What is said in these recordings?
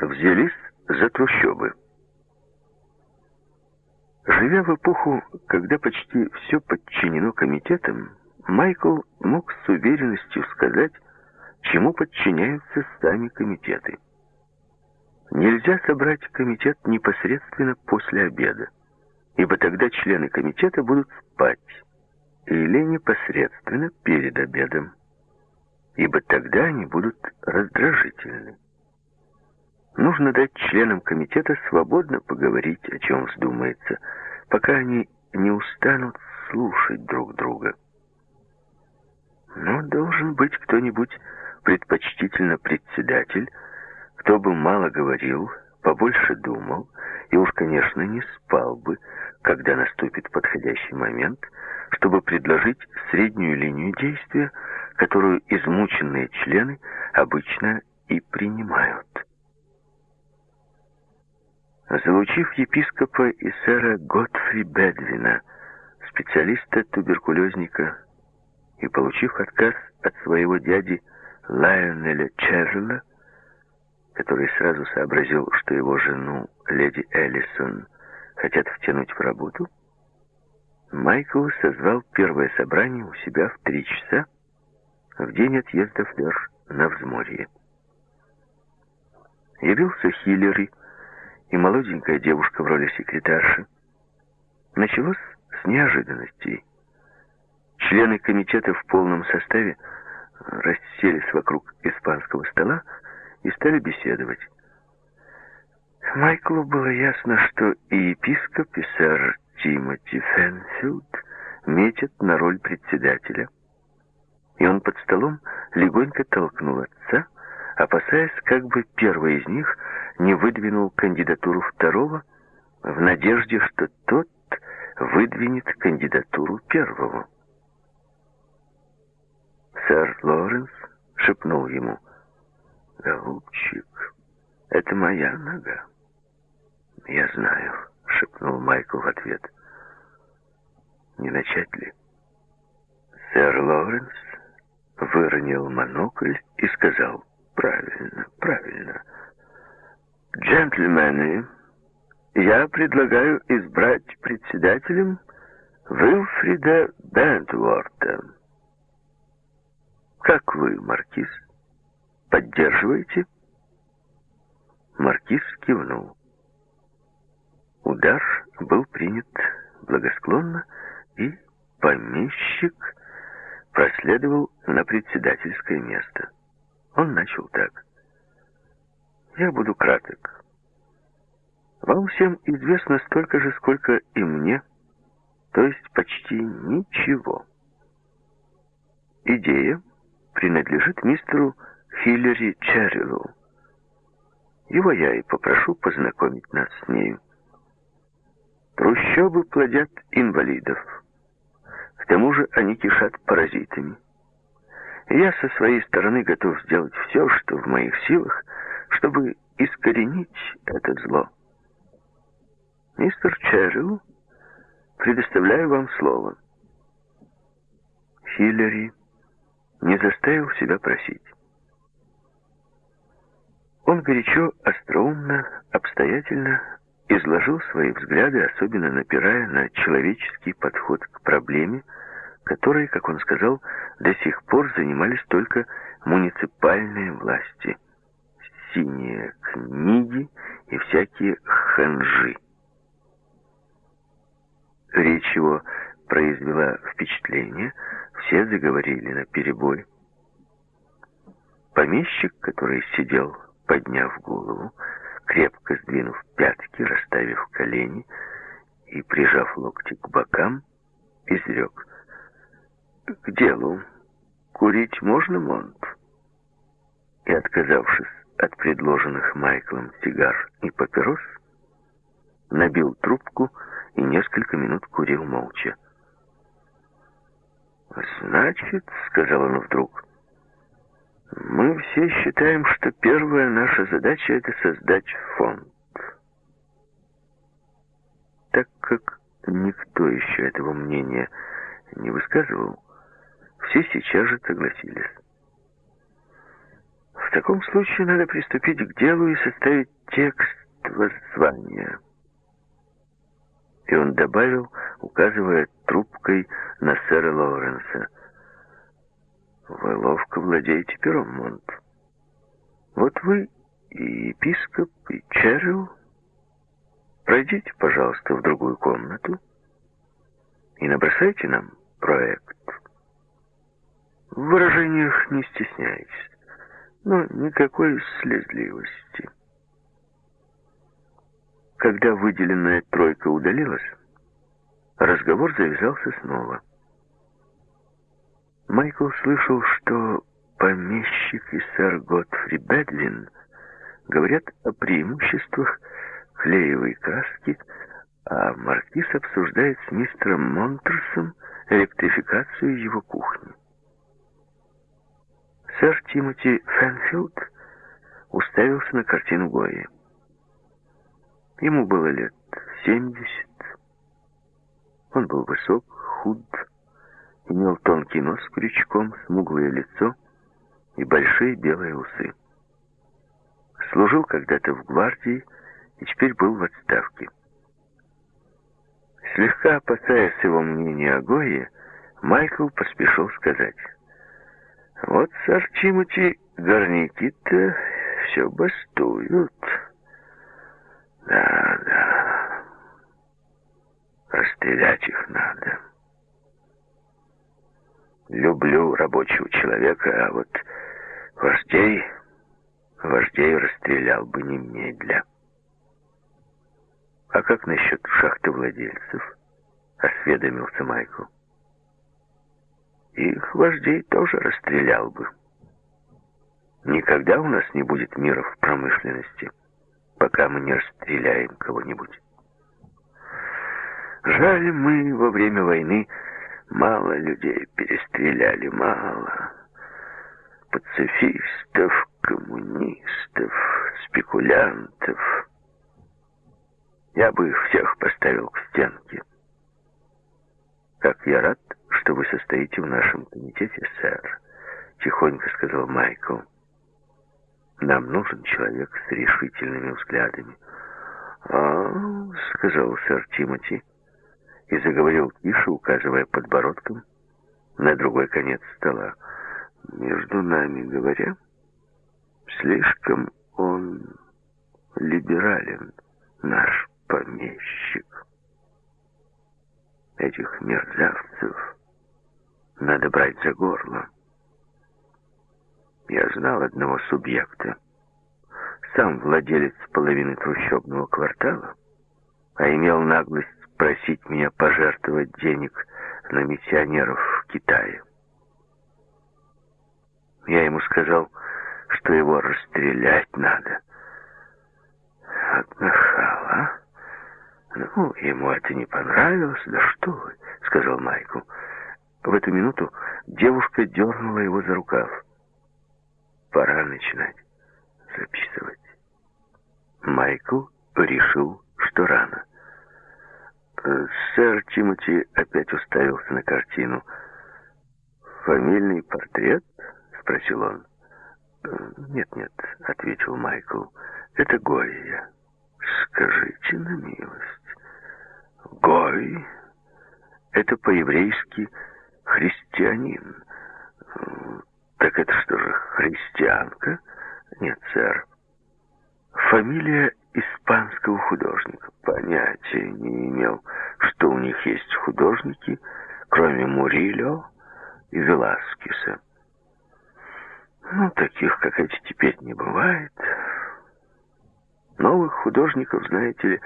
взялись за трущобы. Живя в эпоху, когда почти все подчинено комитетам, Майкл мог с уверенностью сказать, чему подчиняются сами комитеты. Нельзя собрать комитет непосредственно после обеда, ибо тогда члены комитета будут спать, или непосредственно перед обедом, ибо тогда они будут раздражительны. Нужно дать членам комитета свободно поговорить, о чем вздумается, пока они не устанут слушать друг друга. Но должен быть кто-нибудь, предпочтительно председатель, кто бы мало говорил, побольше думал и уж, конечно, не спал бы, когда наступит подходящий момент, чтобы предложить среднюю линию действия, которую измученные члены обычно и принимают. Залучив епископа и сэра Готфри Бедвина, специалиста-туберкулезника, и получив отказ от своего дяди Лайонеля Черрилла, который сразу сообразил, что его жену, леди Эллисон, хотят втянуть в работу, Майкл созвал первое собрание у себя в три часа в день отъезда Флёр на взморье. Явился Хиллери, и молоденькая девушка в роли секретарши. Началось с неожиданностей. Члены комитета в полном составе расселись вокруг испанского стола и стали беседовать. Майклу было ясно, что и епископ, и сэр Тимоти Фенфилд метят на роль председателя. И он под столом легонько толкнул отца, опасаясь, как бы первый из них не выдвинул кандидатуру второго в надежде, что тот выдвинет кандидатуру первого. Сэр Лоренс шепнул ему, «Голубчик, это моя нога». «Я знаю», — шепнул Майкл в ответ. «Не начать ли?» Сэр Лоренс выронил монокль и сказал, «Правильно, правильно». Джентльмены, я предлагаю избрать председателем Вилфрида Бентворта. Как вы, маркиз, поддерживаете? Маркиз кивнул. Удар был принят благосклонно, и помещик проследовал на председательское место. Он начал так. Я буду краток. Вам всем известно столько же, сколько и мне, то есть почти ничего. Идея принадлежит мистеру Хиллери Черриллу. Его я и попрошу познакомить нас с нею. Трущобы плодят инвалидов. К тому же они кишат паразитами. я со своей стороны готов сделать все, что в моих силах, чтобы искоренить это зло. Мистер Черрилл, предоставляю вам слово. Хиллери не заставил себя просить. Он горячо, остроумно, обстоятельно изложил свои взгляды, особенно напирая на человеческий подход к проблеме, которой, как он сказал, до сих пор занимались только муниципальные власти – синие книги и всякие ханжи. Речь его произвела впечатление, все заговорили на перебой. Помещик, который сидел, подняв голову, крепко сдвинув пятки, расставив колени и прижав локти к бокам, изрек. «К делу. Курить можно, Монт?» И, отказавшись от предложенных Майклом сигар и папирос, набил трубку и несколько минут курил молча. «Значит, — сказал он вдруг, — мы все считаем, что первая наша задача — это создать фонд. Так как никто еще этого мнения не высказывал, все сейчас же согласились. В таком случае надо приступить к делу и составить текст воззвания. И он добавил, указывая трубкой на сэра Лоуренса. «Вы ловко владеете пером, Монт. Вот вы и епископ, и Черрилл. Пройдите, пожалуйста, в другую комнату и набросайте нам проект. В выражениях не стесняйтесь, но никакой слезливости». Когда выделенная тройка удалилась, разговор завязался снова. Майкл слышал, что помещик и сэр Готфри Бедлин говорят о преимуществах клеевой краски, а маркиз обсуждает с мистером Монтерсом электрификацию его кухни. Сэр Тимоти Фэнфилд уставился на картину Гои. Ему было лет семьдесят. Он был высок, худ, имел тонкий нос с крючком, смуглое лицо и большие белые усы. Служил когда-то в гвардии и теперь был в отставке. Слегка опасаясь его мнения о Гое, Майкл поспешил сказать, «Вот, сэр Тимоти, горняки-то все бастуют». Да, да. Расстрелять их надо. Люблю рабочего человека, а вот вождей... Вождей расстрелял бы немедля. А как насчет шахты владельцев? Осведомился Майкл. Их вождей тоже расстрелял бы. Никогда у нас не будет мира в промышленности пока мы не расстреляем кого-нибудь. Жаль, мы во время войны мало людей перестреляли, мало. Пацифистов, коммунистов, спекулянтов. Я бы их всех поставил к стенке. Как я рад, что вы состоите в нашем комитете, сэр, тихонько сказал Майкл. Нам нужен человек с решительными взглядами. «А, — сказал сэр Тимоти, и заговорил тише, указывая подбородком на другой конец стола. Между нами говоря, слишком он либерален, наш помещик. Этих мерзавцев надо брать за горло. Я знал одного субъекта. Сам владелец половины трущобного квартала, а имел наглость просить меня пожертвовать денег на миссионеров в Китае. Я ему сказал, что его расстрелять надо. От нахала. Ну, ему это не понравилось. Да что вы, сказал Майкл. В эту минуту девушка дернула его за рукав. Пора начинать записывать. Майкл решил, что рано. Сэр Тимоти опять уставился на картину. «Фамильный портрет?» — спросил он. «Э, «Нет-нет», — ответил Майкл. «Это Гойя. Скажите на милость. Гой — это по-еврейски христианин. Так это что же, христианка? Нет, сэр. Фамилия испанского художника. Понятия не имел, что у них есть художники, кроме Мурильо и Веласкеса. Ну, таких, как эти, теперь не бывает. Новых художников, знаете ли,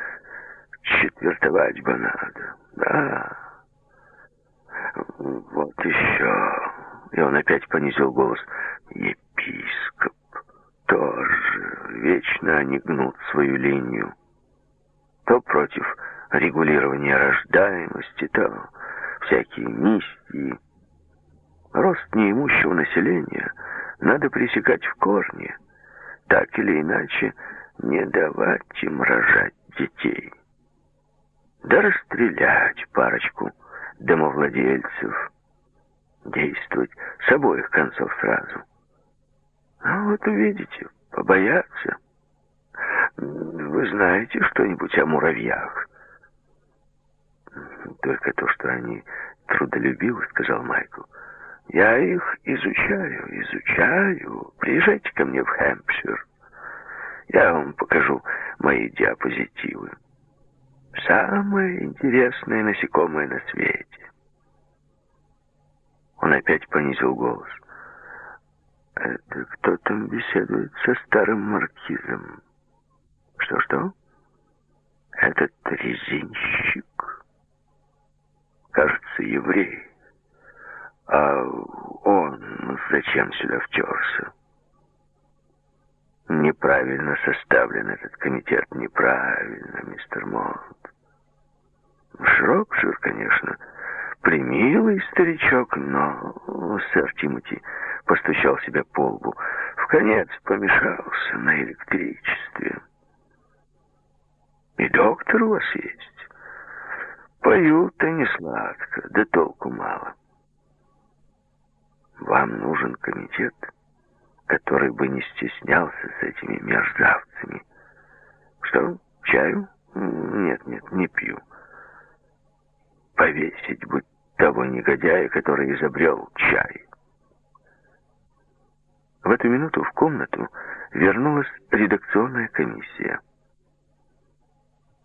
четвертовать бы надо. Да. Вот еще и он опять понизил голос. Епископ тоже. Вечно они гнут свою линию. То против регулирования рождаемости, то всякие миссии. Рост неимущего населения надо пресекать в корне. Так или иначе, не давать им рожать детей. Да расстрелять парочку домовладельцев – действовать с обоих концов сразу. Ну, вот увидите, побоятся. Вы знаете что-нибудь о муравьях? Только то, что они трудолюбивы, сказал Майкл. Я их изучаю, изучаю. Приезжайте ко мне в Хэмпшир. Я вам покажу мои диапозитивы. Самое интересное насекомое на свете. Он опять понизил голос. Это кто там беседует со старым маркизом? Что-что? Этот резинщик? Кажется, еврей. А он зачем сюда втерся? Неправильно составлен этот комитет, неправильно, мистер Монт. Шропшир, конечно, примилый старичок, но сэр Тимоти постучал себя по лбу. В конец помешался на электричестве. И доктор у вас есть. Поют-то не сладко, да толку мало. Вам нужен комитет, который бы не стеснялся с этими мерзавцами. Что, чаю? Нет, нет, не пью. Повесить будь того негодяя, который изобрел чай. В эту минуту в комнату вернулась редакционная комиссия.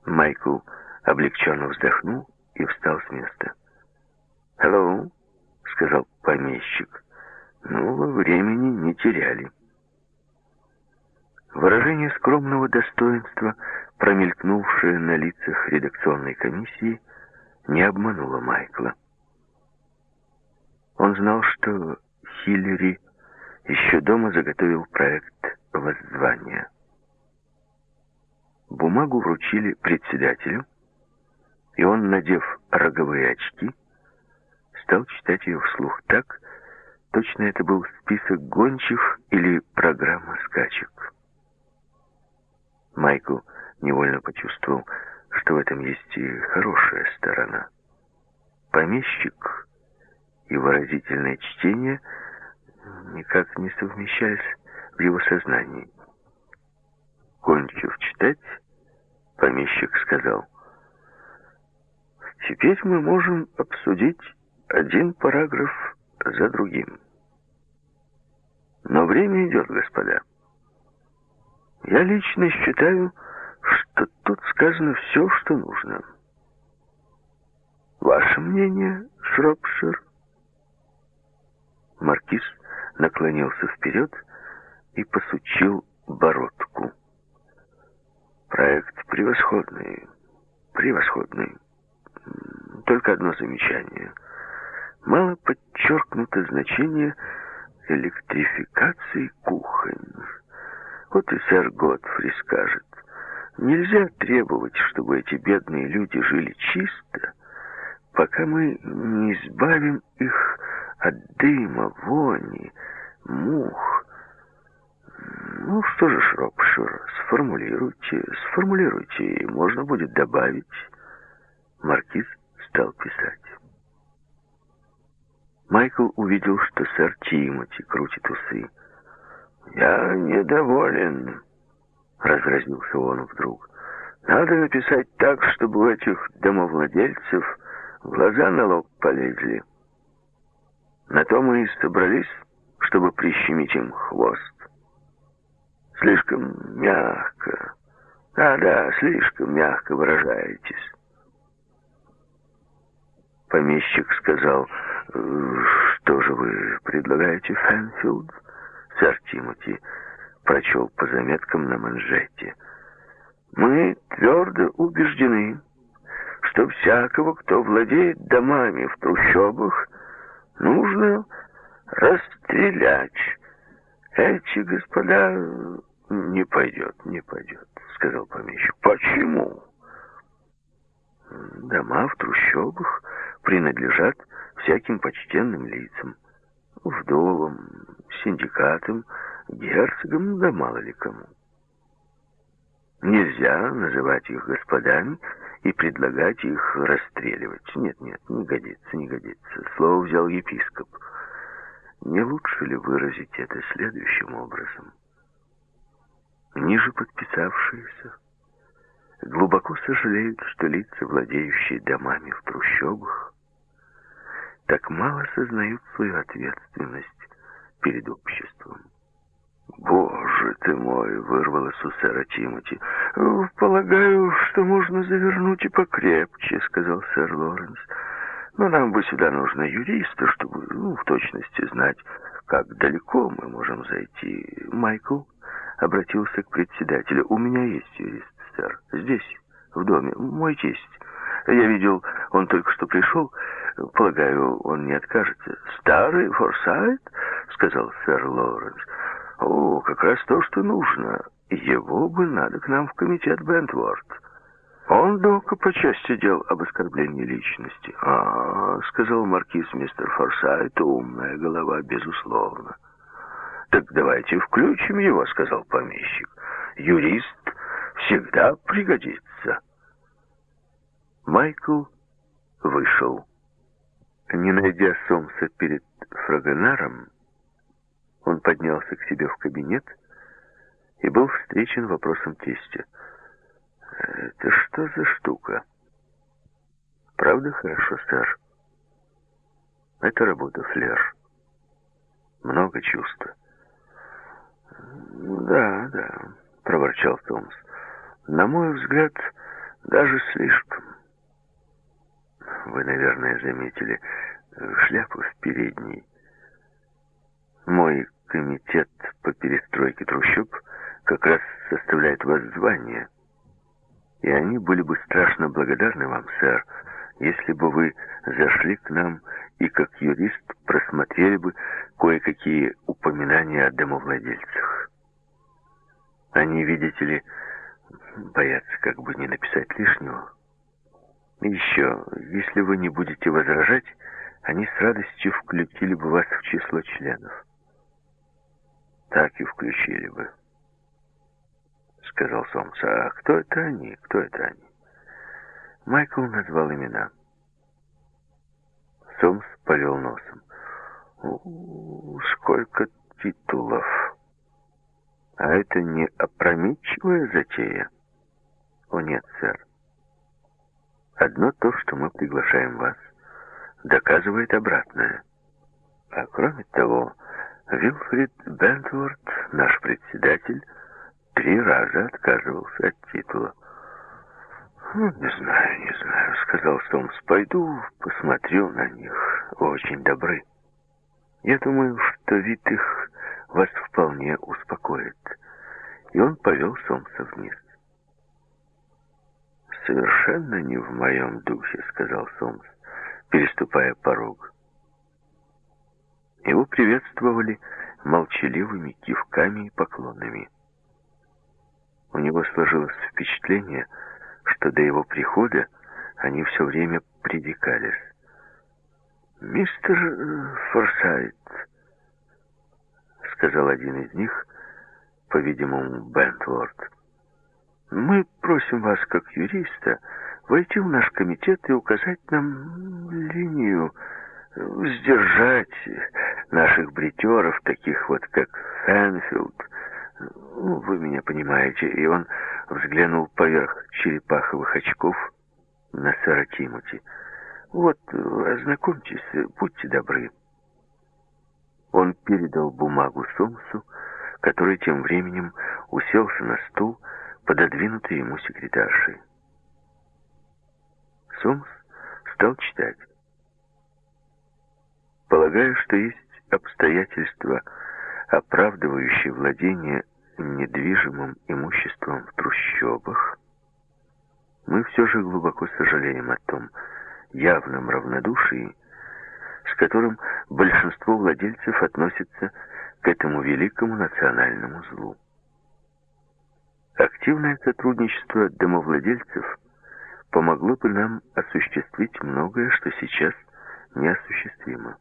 Майкл облегченно вздохнул и встал с места. «Hello», — сказал помещик. «Ну, времени не теряли». Выражение скромного достоинства, промелькнувшее на лицах редакционной комиссии, не обмануло Майкла. Он знал, что Хиллери еще дома заготовил проект воззвания. Бумагу вручили председателю, и он, надев роговые очки, стал читать ее вслух так, точно это был список гончих или программа скачек. Майкл невольно почувствовал, что в этом есть и хорошая сторона. Помещик и выразительное чтение никак не совмещались в его сознании. Кончив читать, помещик сказал, «Теперь мы можем обсудить один параграф за другим. Но время идет, господа. Я лично считаю, что тут сказано все, что нужно. Ваше мнение, Шропшир?» Маркиз наклонился вперед и посучил бородку. Проект превосходный, превосходный. Только одно замечание. Мало подчеркнуто значение электрификации кухонь. Вот и сэр Готфри скажет, нельзя требовать, чтобы эти бедные люди жили чисто, пока мы не избавим их от дыма, вони, мух, ну что же, Шропшир, сформулируйте, сформулируйте, и можно будет добавить. Маркиз стал писать. Майкл увидел, что сэр Тимоти крутит усы. «Я недоволен», — разразился он вдруг. «Надо написать так, чтобы у этих домовладельцев глаза на лоб полезли. На то мы и собрались, чтобы прищемить им хвост. Слишком мягко. Да-да, слишком мягко выражаетесь. Помещик сказал, что же вы предлагаете, Фэнфилд? Сэр Тимоти прочел по заметкам на манжете. Мы твердо убеждены, что всякого, кто владеет домами в трущобах, нужно расстрелять. Эти господа «Не пойдет, не пойдет», — сказал помещик. «Почему?» «Дома в трущобах принадлежат всяким почтенным лицам, вдовам, синдикатам, герцогам, да мало ли кому. Нельзя называть их господами и предлагать их расстреливать. Нет, нет, не годится, не годится. Слово взял епископ. Не лучше ли выразить это следующим образом? Ниже подписавшиеся глубоко сожалеют, что лица, владеющие домами в трущобах, так мало сознают свою ответственность перед обществом. «Боже ты мой!» — вырвалось у сэра Тимоти. «Полагаю, что можно завернуть и покрепче», — сказал сэр Лоренс. «Но нам бы сюда нужно юриста, чтобы ну, в точности знать, как далеко мы можем зайти. Майкл обратился к председателю. «У меня есть юрист, сэр. Здесь, в доме. Мой тесть. Я видел, он только что пришел. Полагаю, он не откажется». «Старый Форсайт?» — сказал сэр Лоуренс. «О, как раз то, что нужно. Его бы надо к нам в комитет Бентворд». Он дока по части дел об оскорблении личности. А, сказал маркиз мистер Форсайт, умная голова, безусловно. Так давайте включим его, сказал помещик. Юрист всегда пригодится. Майкл вышел. Не найдя Сомса перед Фрагонаром, он поднялся к себе в кабинет и был встречен вопросом тестя. Это что за штука? Правда хорошо, сэр? Это работа флер. Много чувства. Да, да, проворчал Томс. На мой взгляд, даже слишком. Вы, наверное, заметили шляпу в передней. Мой комитет по перестройке трущоб как раз составляет воззвание и они были бы страшно благодарны вам, сэр, если бы вы зашли к нам и как юрист просмотрели бы кое-какие упоминания о домовладельцах. Они, видите ли, боятся как бы не написать лишнего. И еще, если вы не будете возражать, они с радостью включили бы вас в число членов. Так и включили бы сказал Сомс. «А кто это они? Кто это они?» Майкл назвал имена. Сомс повел носом. «Сколько титулов! А это не опрометчивая затея?» «О нет, сэр. Одно то, что мы приглашаем вас, доказывает обратное. А кроме того, Вилфрид Бентворд, наш председатель, три раза отказывался от титула. «Ну, «Не знаю, не знаю», — сказал Сомс. «Пойду посмотрю на них. Очень добры. Я думаю, что вид их вас вполне успокоит». И он повел Сомса вниз. «Совершенно не в моем духе», — сказал Сомс, переступая порог. Его приветствовали молчаливыми кивками и поклонами. У него сложилось впечатление, что до его прихода они все время придикались. «Мистер Форсайт», — сказал один из них, по-видимому, Бентворд, — «мы просим вас, как юриста, войти в наш комитет и указать нам линию, сдержать наших бритеров, таких вот, как Фэнфилд, ну, вы меня понимаете. И он взглянул поверх черепаховых очков на сэра Тимоти. Вот, ознакомьтесь, будьте добры. Он передал бумагу Сомсу, который тем временем уселся на стул, пододвинутый ему секретаршей. Сомс стал читать. Полагаю, что есть обстоятельства, оправдывающие владение недвижимым имуществом в трущобах, мы все же глубоко сожалеем о том явном равнодушии, с которым большинство владельцев относится к этому великому национальному злу. Активное сотрудничество домовладельцев помогло бы нам осуществить многое, что сейчас неосуществимо.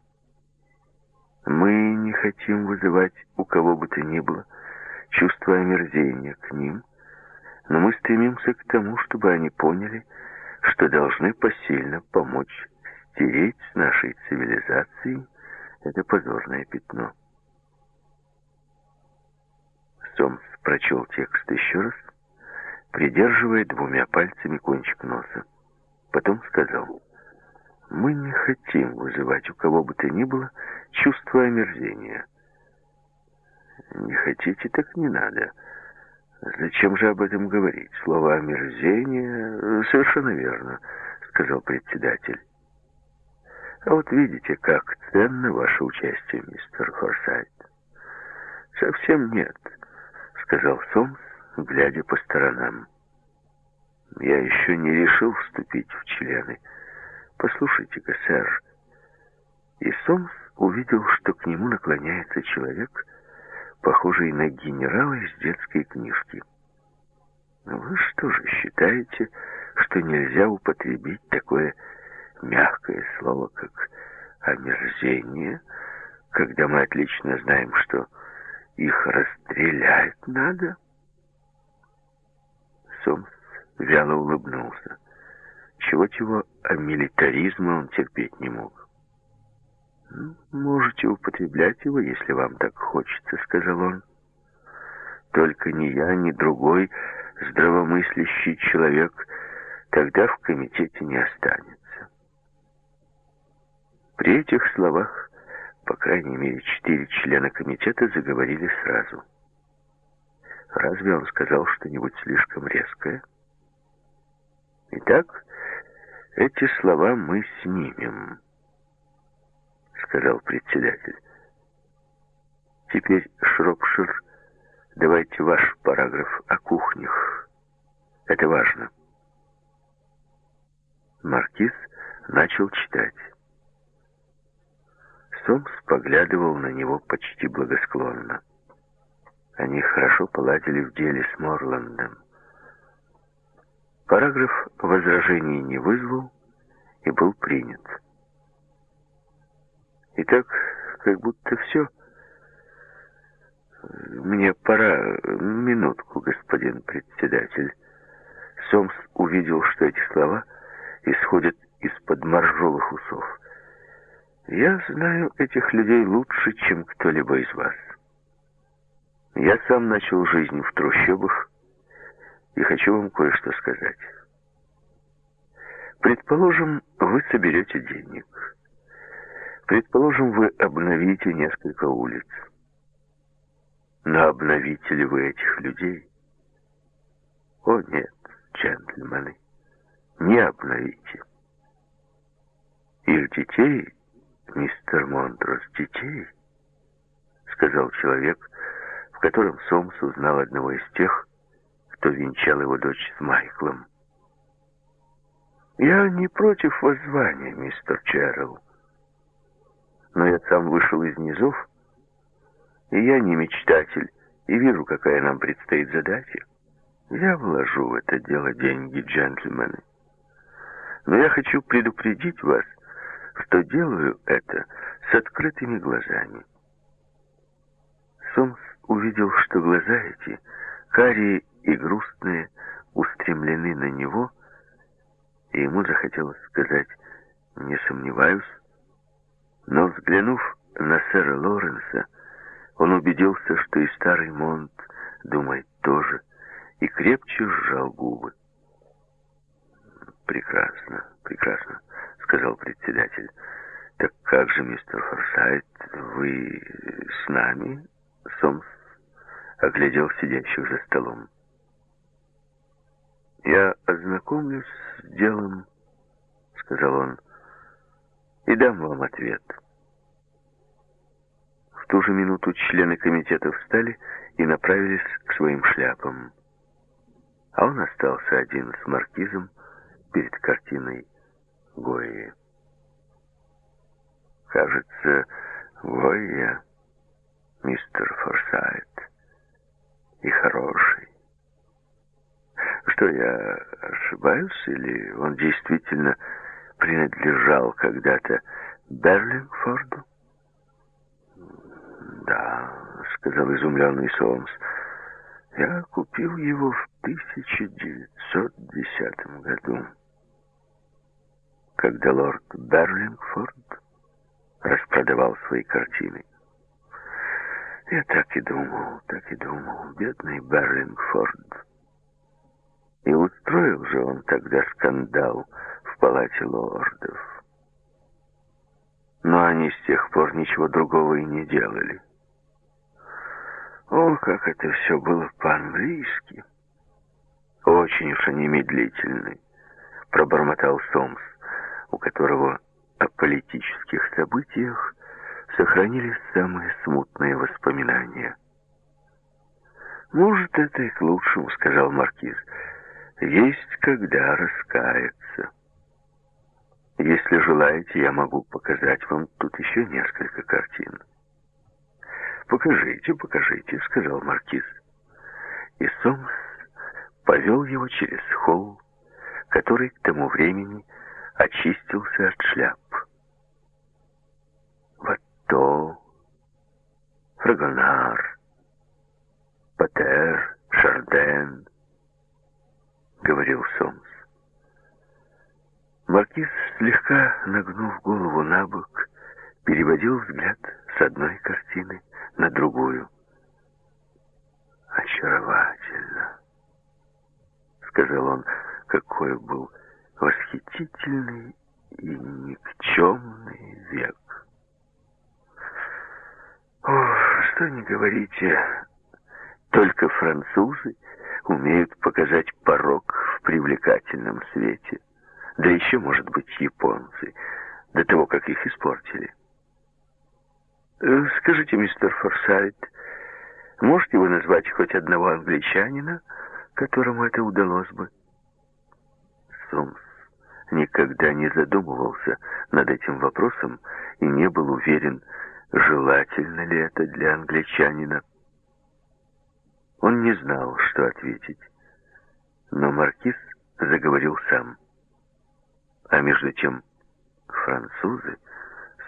Мы не хотим вызывать у кого бы то ни было чувство омерзения к ним, но мы стремимся к тому, чтобы они поняли, что должны посильно помочь стереть с нашей цивилизацией Это позорное пятно. Сомс прочел текст еще раз, придерживая двумя пальцами кончик носа. Потом сказал, «Мы не хотим вызывать у кого бы то ни было чувство омерзения». «Не хотите, так не надо. Зачем же об этом говорить? Слово омерзение совершенно верно», — сказал председатель. «А вот видите, как ценно ваше участие, мистер Форсайт». «Совсем нет», — сказал Сомс, глядя по сторонам. «Я еще не решил вступить в члены. Послушайте-ка, сэр». И Сомс увидел, что к нему наклоняется человек, похожий на генерала из детской книжки. «Вы что же считаете, что нельзя употребить такое мягкое слово, как «омерзение», когда мы отлично знаем, что их расстрелять надо?» Сомс вяло улыбнулся. Чего-чего, а милитаризма он терпеть не мог. «Ну, «Можете употреблять его, если вам так хочется», — сказал он. «Только ни я, ни другой здравомыслящий человек тогда в комитете не останется». При этих словах, по крайней мере, четыре члена комитета заговорили сразу. Разве он сказал что-нибудь слишком резкое? Итак, эти слова мы снимем, сказал председатель. Теперь, Шропшир, давайте ваш параграф о кухнях. Это важно. Маркиз начал читать. Сомс поглядывал на него почти благосклонно. Они хорошо поладили в деле с Морландом. Параграф возражений не вызвал и был принят. Итак, как будто все. Мне пора минутку, господин председатель. Сомс увидел, что эти слова исходят из-под моржовых усов. Я знаю этих людей лучше, чем кто-либо из вас. Я сам начал жизнь в трущобах и хочу вам кое-что сказать. Предположим, вы соберете денег. Предположим, вы обновите несколько улиц. Но обновите ли вы этих людей? О, нет, джентльмены, не обновите. Их детей, мистер Монтрос, детей, сказал человек, в котором Сомс узнал одного из тех, кто венчал его дочь с Майклом. «Я не против воззвания, мистер Чаррелл, но я сам вышел из низов, и я не мечтатель, и вижу, какая нам предстоит задача. Я вложу в это дело деньги, джентльмены. Но я хочу предупредить вас, что делаю это с открытыми глазами. Сомс увидел, что глаза эти, карие и грустные, устремлены на него, и ему захотелось сказать «не сомневаюсь», но, взглянув на сэра Лоренса, он убедился, что и старый Монт думает тоже, и крепче сжал губы. «Прекрасно, прекрасно», — сказал председатель. «Так как же, мистер Форсайт, вы с нами?» Сомс оглядел сидящих за столом. «Я ознакомлюсь с делом», — сказал он, — «и дам вам ответ». В ту же минуту члены комитета встали и направились к своим шляпам. А он остался один с маркизом перед картиной Гои. Кажется, Гоя мистер Форсайт. И хороший. Что, я ошибаюсь, или он действительно принадлежал когда-то Берлингфорду? Да, сказал изумленный Сомс. Я купил его в 1910 году, когда лорд Берлингфорд распродавал свои картины. Я так и думал, так и думал, бедный Берлингфорд. И устроил же он тогда скандал в палате лордов. Но они с тех пор ничего другого и не делали. О, как это все было по-английски. Очень уж они медлительны, пробормотал Сомс, у которого о политических событиях сохранились самые смутные воспоминания. «Может, это и к лучшему», — сказал Маркиз. «Есть когда раскаяться. Если желаете, я могу показать вам тут еще несколько картин». «Покажите, покажите», — сказал Маркиз. И Сомс повел его через холл, который к тому времени очистился от шляп. Ватто, Фрагонар, Патер, Шарден, говорил Сомс. Маркиз, слегка нагнув голову на бок, переводил взгляд с одной картины на другую. «Очаровательно», — сказал он, — «какой был восхитительный и никчемный век». О, что не говорите, только французы умеют показать порог в привлекательном свете. Да еще, может быть, японцы, до того, как их испортили. Э, скажите, мистер Форсайт, можете вы назвать хоть одного англичанина, которому это удалось бы? Сомс никогда не задумывался над этим вопросом и не был уверен, желательно ли это для англичанина. Он не знал, что ответить, но маркиз заговорил сам. А между тем французы —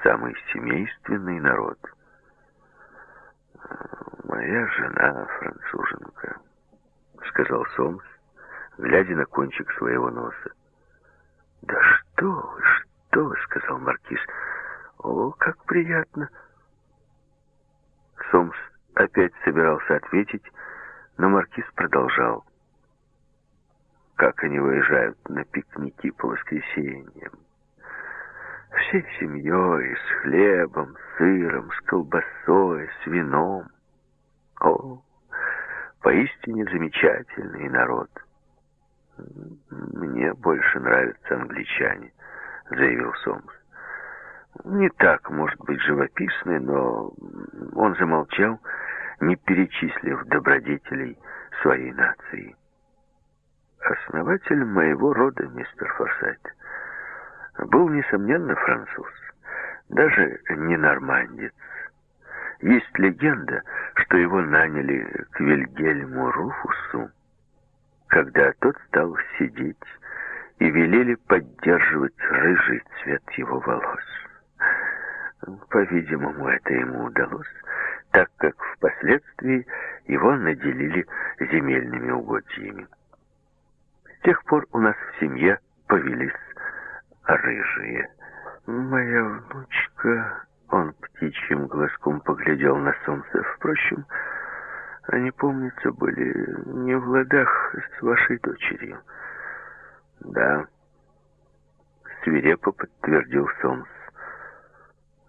самый семейственный народ. «Моя жена француженка», — сказал Сомс, глядя на кончик своего носа. «Да что вы, что вы», — сказал маркиз. «О, как приятно!» Сомс опять собирался ответить, но маркиз продолжал. Как они выезжают на пикники по воскресеньям. Всей семьей, с хлебом, сыром, с колбасой, с вином. О, поистине замечательный народ. Мне больше нравятся англичане, заявил Сомс не так, может быть, живописный, но он замолчал, не перечислив добродетелей своей нации. Основатель моего рода, мистер Форсайт, был, несомненно, француз, даже не нормандец. Есть легенда, что его наняли к Вильгельму Руфусу, когда тот стал сидеть, и велели поддерживать рыжий цвет его волос. По-видимому, это ему удалось, так как впоследствии его наделили земельными угодьями. С тех пор у нас в семье повелись рыжие. Моя внучка, он птичьим глазком поглядел на солнце. Впрочем, они, помнится, были не в ладах с вашей дочерью. Да, свирепо подтвердил Сомс.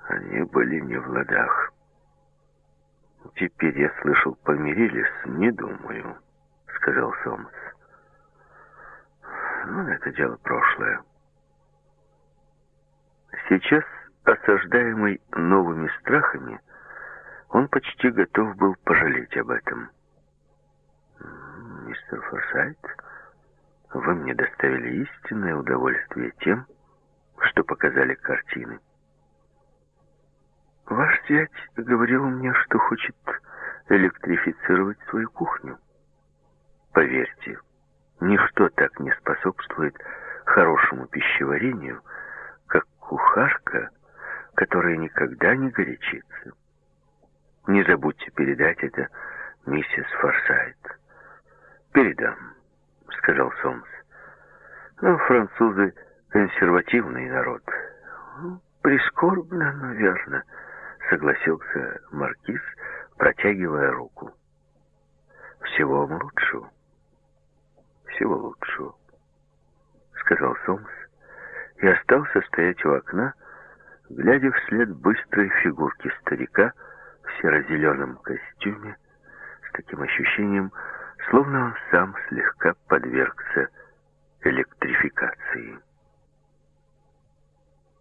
Они были не в ладах. Теперь я слышал, помирились, не думаю, сказал Сомс. Ну, это дело прошлое. Сейчас, осаждаемый новыми страхами, он почти готов был пожалеть об этом. «Мистер Форсайт, вы мне доставили истинное удовольствие тем, что показали картины. Ваш зять говорил мне, что хочет электрифицировать свою кухню. Поверьте, ничто так не способствует хорошему пищеварению, как кухарка, которая никогда не горячится. Не забудьте передать это миссис Форсайт. «Передам», — сказал Сомс. «Но французы — консервативный народ. Прискорбно, наверное, согласился Маркиз, протягивая руку. Всего вам лучшего. Всего лучшего, сказал Сомс и остался стоять у окна, глядя вслед быстрой фигурки старика в серо-зеленом костюме, с таким ощущением, словно он сам слегка подвергся электрификации.